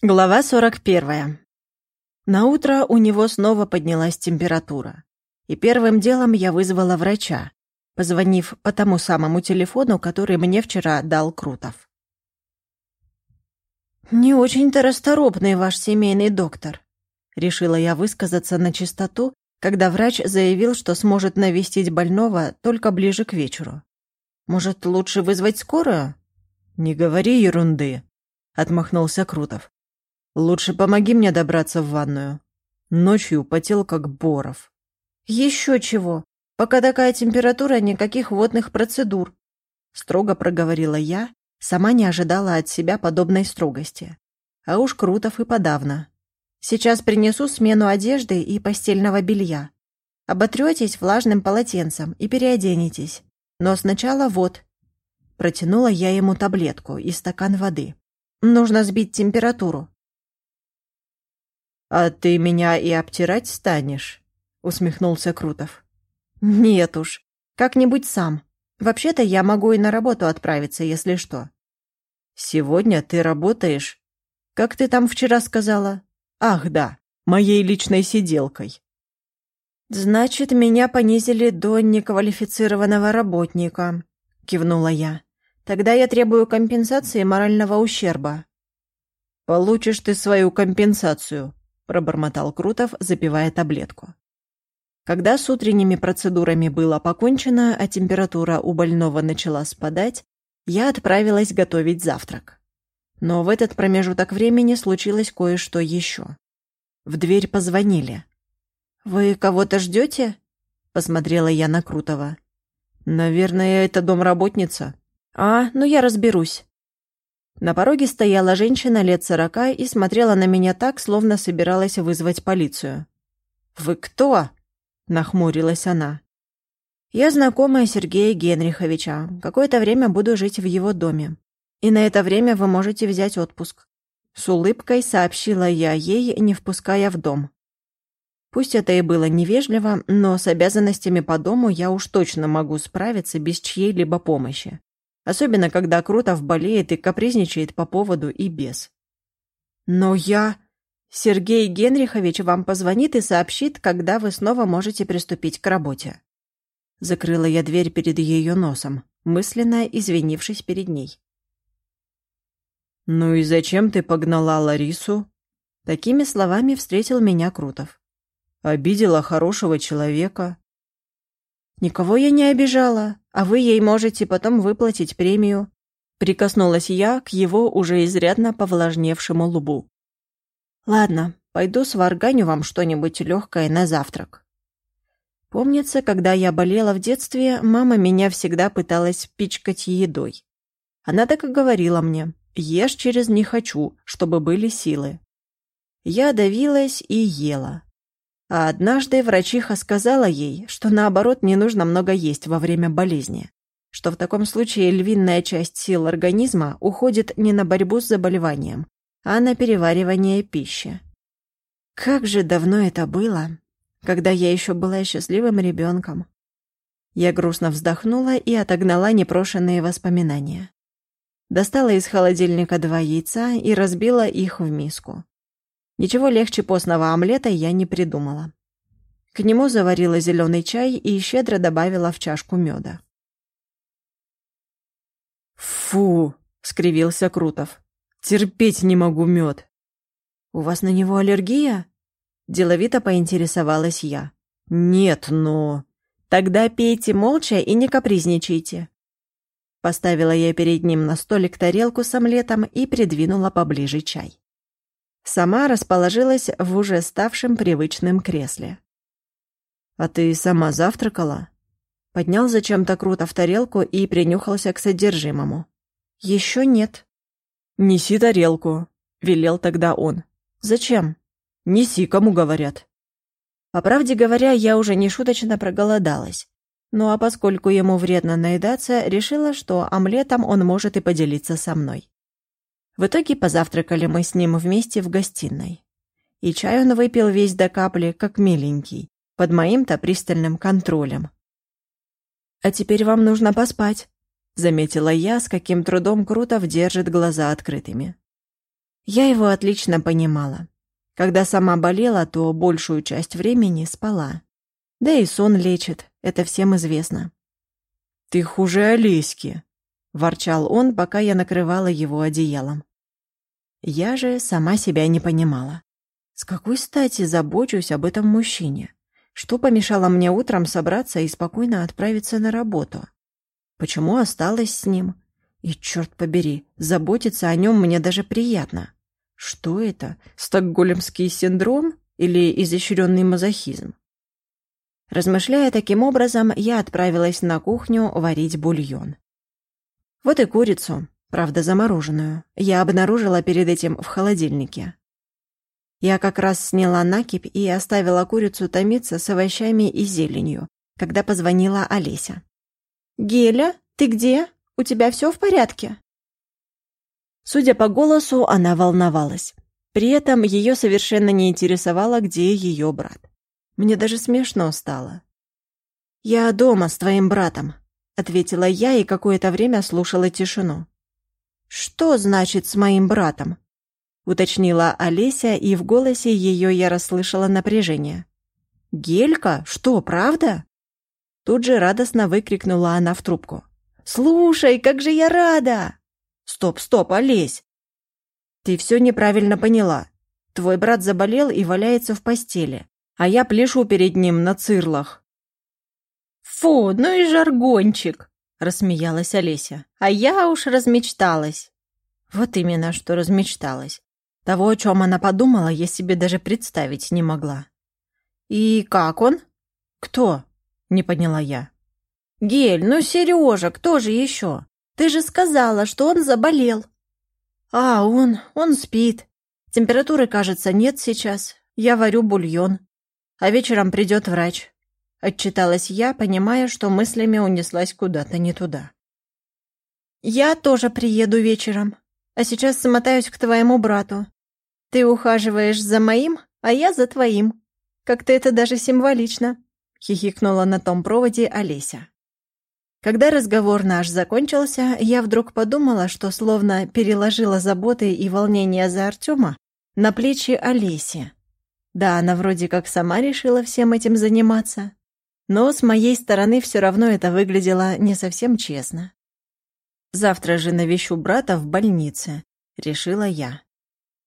Глава 41. На утро у него снова поднялась температура. И первым делом я вызвала врача, позвонив по тому самому телефону, который мне вчера дал Крутов. «Не очень-то расторопный ваш семейный доктор», — решила я высказаться на чистоту, когда врач заявил, что сможет навестить больного только ближе к вечеру. «Может, лучше вызвать скорую?» «Не говори ерунды», — отмахнулся Крутов. Лучше помоги мне добраться в ванную. Ночью потел как боров. Еще чего. Пока такая температура, никаких водных процедур. Строго проговорила я, сама не ожидала от себя подобной строгости. А уж Крутов и подавно. Сейчас принесу смену одежды и постельного белья. Оботретесь влажным полотенцем и переоденетесь. Но сначала вот. Протянула я ему таблетку и стакан воды. Нужно сбить температуру. «А ты меня и обтирать станешь?» — усмехнулся Крутов. «Нет уж, как-нибудь сам. Вообще-то я могу и на работу отправиться, если что». «Сегодня ты работаешь? Как ты там вчера сказала? Ах, да, моей личной сиделкой». «Значит, меня понизили до неквалифицированного работника», — кивнула я. «Тогда я требую компенсации морального ущерба». «Получишь ты свою компенсацию», пробормотал Крутов, запивая таблетку. Когда с утренними процедурами было покончено, а температура у больного начала спадать, я отправилась готовить завтрак. Но в этот промежуток времени случилось кое-что еще. В дверь позвонили. «Вы кого-то ждете?» — посмотрела я на Крутова. «Наверное, это домработница». «А, ну я разберусь». На пороге стояла женщина лет сорока и смотрела на меня так, словно собиралась вызвать полицию. «Вы кто?» — нахмурилась она. «Я знакомая Сергея Генриховича. Какое-то время буду жить в его доме. И на это время вы можете взять отпуск». С улыбкой сообщила я ей, не впуская в дом. Пусть это и было невежливо, но с обязанностями по дому я уж точно могу справиться без чьей-либо помощи. Особенно, когда Крутов болеет и капризничает по поводу и без. Но я... Сергей Генрихович вам позвонит и сообщит, когда вы снова можете приступить к работе. Закрыла я дверь перед ее носом, мысленно извинившись перед ней. «Ну и зачем ты погнала Ларису?» Такими словами встретил меня Крутов. «Обидела хорошего человека». «Никого я не обижала а вы ей можете потом выплатить премию». Прикоснулась я к его уже изрядно повлажневшему лбу. «Ладно, пойду сварганю вам что-нибудь легкое на завтрак». Помнится, когда я болела в детстве, мама меня всегда пыталась пичкать едой. Она так и говорила мне, ешь через «не хочу», чтобы были силы. Я давилась и ела. А однажды врачиха сказала ей, что наоборот не нужно много есть во время болезни, что в таком случае львиная часть сил организма уходит не на борьбу с заболеванием, а на переваривание пищи. Как же давно это было, когда я еще была счастливым ребенком. Я грустно вздохнула и отогнала непрошенные воспоминания. Достала из холодильника два яйца и разбила их в миску. Ничего легче постного омлета я не придумала. К нему заварила зеленый чай и щедро добавила в чашку меда. «Фу!» — скривился Крутов. «Терпеть не могу мед!» «У вас на него аллергия?» Деловито поинтересовалась я. «Нет, но...» «Тогда пейте молча и не капризничайте». Поставила я перед ним на столик тарелку с омлетом и придвинула поближе чай. Сама расположилась в уже ставшем привычном кресле. «А ты сама завтракала?» Поднял зачем-то круто в тарелку и принюхался к содержимому. «Еще нет». «Неси тарелку», — велел тогда он. «Зачем?» «Неси, кому говорят». По правде говоря, я уже нешуточно проголодалась. Ну а поскольку ему вредно наедаться, решила, что омлетом он может и поделиться со мной. В итоге позавтракали мы с ним вместе в гостиной. И чай он выпил весь до капли, как миленький, под моим-то пристальным контролем. «А теперь вам нужно поспать», — заметила я, с каким трудом Крутов держит глаза открытыми. Я его отлично понимала. Когда сама болела, то большую часть времени спала. Да и сон лечит, это всем известно. «Ты хуже Олеськи», — ворчал он, пока я накрывала его одеялом. Я же сама себя не понимала. С какой стати забочусь об этом мужчине? Что помешало мне утром собраться и спокойно отправиться на работу? Почему осталась с ним? И, черт побери, заботиться о нем мне даже приятно. Что это? Стокгольмский синдром или изощренный мазохизм? Размышляя таким образом, я отправилась на кухню варить бульон. Вот и курицу, правда замороженную, я обнаружила перед этим в холодильнике. Я как раз сняла накипь и оставила курицу томиться с овощами и зеленью, когда позвонила Олеся. «Геля, ты где? У тебя все в порядке?» Судя по голосу, она волновалась. При этом ее совершенно не интересовало, где ее брат. Мне даже смешно стало. «Я дома с твоим братом», — ответила я и какое-то время слушала тишину. «Что значит «с моим братом»?» — уточнила Олеся, и в голосе ее я расслышала напряжение. «Гелька? Что, правда?» Тут же радостно выкрикнула она в трубку. «Слушай, как же я рада!» «Стоп, стоп, Олесь!» «Ты все неправильно поняла. Твой брат заболел и валяется в постели, а я пляшу перед ним на цирлах». «Фу, ну и жаргончик!» — рассмеялась Олеся. «А я уж размечталась». Вот именно, что размечталась. Того, о чем она подумала, я себе даже представить не могла. «И как он?» «Кто?» — не поняла я. «Гель, ну Сережа, кто же еще? Ты же сказала, что он заболел». «А, он, он спит. Температуры, кажется, нет сейчас. Я варю бульон. А вечером придет врач». Отчиталась я, понимая, что мыслями унеслась куда-то не туда. «Я тоже приеду вечером, а сейчас смотаюсь к твоему брату. Ты ухаживаешь за моим, а я за твоим. Как-то это даже символично», — хихикнула на том проводе Олеся. Когда разговор наш закончился, я вдруг подумала, что словно переложила заботы и волнения за Артема на плечи Олеси. Да, она вроде как сама решила всем этим заниматься, но с моей стороны все равно это выглядело не совсем честно. Завтра же навещу брата в больнице, решила я.